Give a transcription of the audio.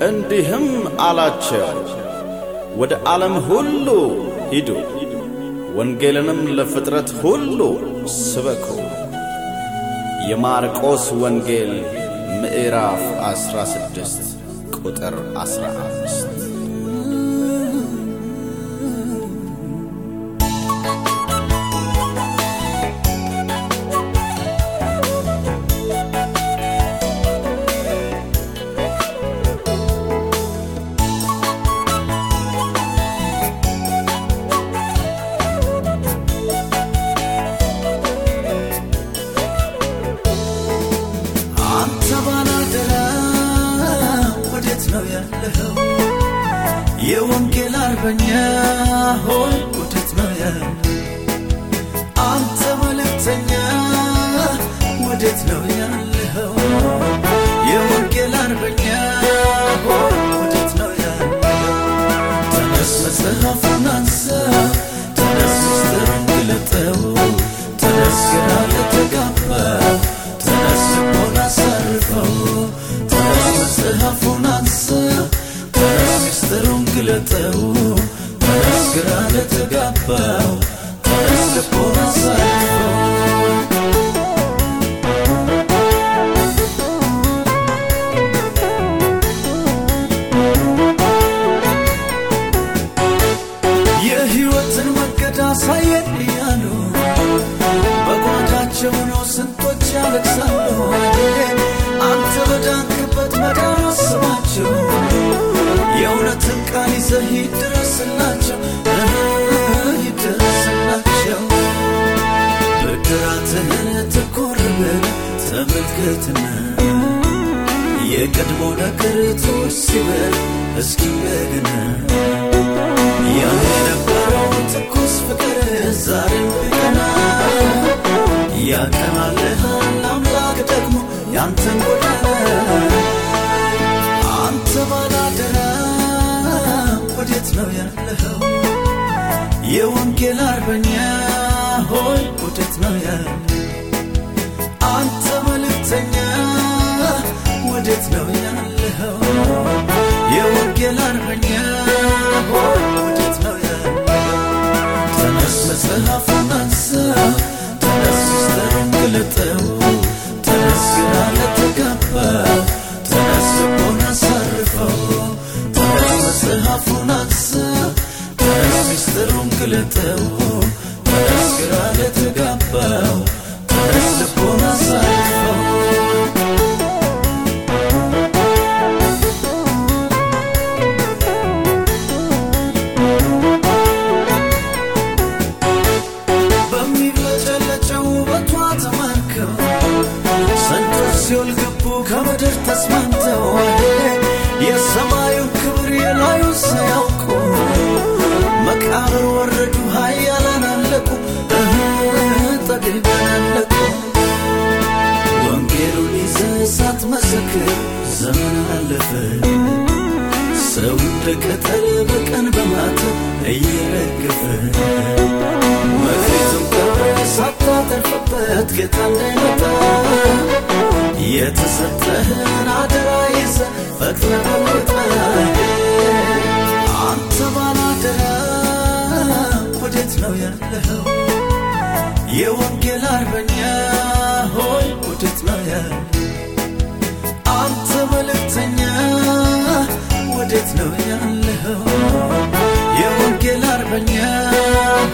እንዲህም አላቸው፣ ወደ ዓለም ሁሉ ሂዱ፣ ወንጌልንም ለፍጥረት ሁሉ ስበኩ። የማርቆስ ወንጌል ምዕራፍ 16 ቁጥር 15 አርበኛ ሆይ ወዴት ነው? አንተ መልእክተኛ ወዴት ነው ያለኸው? የወንጌል አርበኛ ሆይ ወዴት ነው ያለኸው? ተነስ መጽሐፉን አንሳ፣ ተነስ ምስጢሩን ግለጠው፣ ግለጠው፣ ተነስ ግራ ለተጋባው? ተነስ ልቦን አሳርፈው። የሕይወትን መንገድ አሳየን እያሉ ይዘህ ይድረስላቸው ይድረስላቸው። ብድራትህን ትኩር ብል ተመልከትና የቀድሞ ነገር ትውስ እስኪ እንደገና ወዴት ነው ያለው? አንተ መልእክተኛ ወዴት ነው ያለኸው? የወንጌል አርበኛ ወዴት ነው ያለኸው? ተነስ መጽሐፉን አንሳ፣ ተነስ ምስጢሩን ግለጠው፣ ተነስ ግራ ለተጋባው፣ ተነስ ልቦን አሳርፈው፣ ተነስ መጽሐፉን አንሳ፣ ተነስ ምስጢሩን ግለጠው፣ ግራ ለተጋባው፣ ተነስ ልቦን አሳርፈው። በሚብለጨለጨው ተማርከው ሰንቶች ሲኦል ገቡ ከምድር ተስማምተው አለፈ ሰው እንደ ቅጠል በቀን በማታ እየረገፈ መሬቱን ቀብረ ሳታተርፍበት ጌታ እንዳይመጣ የተሰጠህን አደራ ይዘ ፈጥነ በወጣ አንተ ባላደራ ወዴት ነው ያለኸው?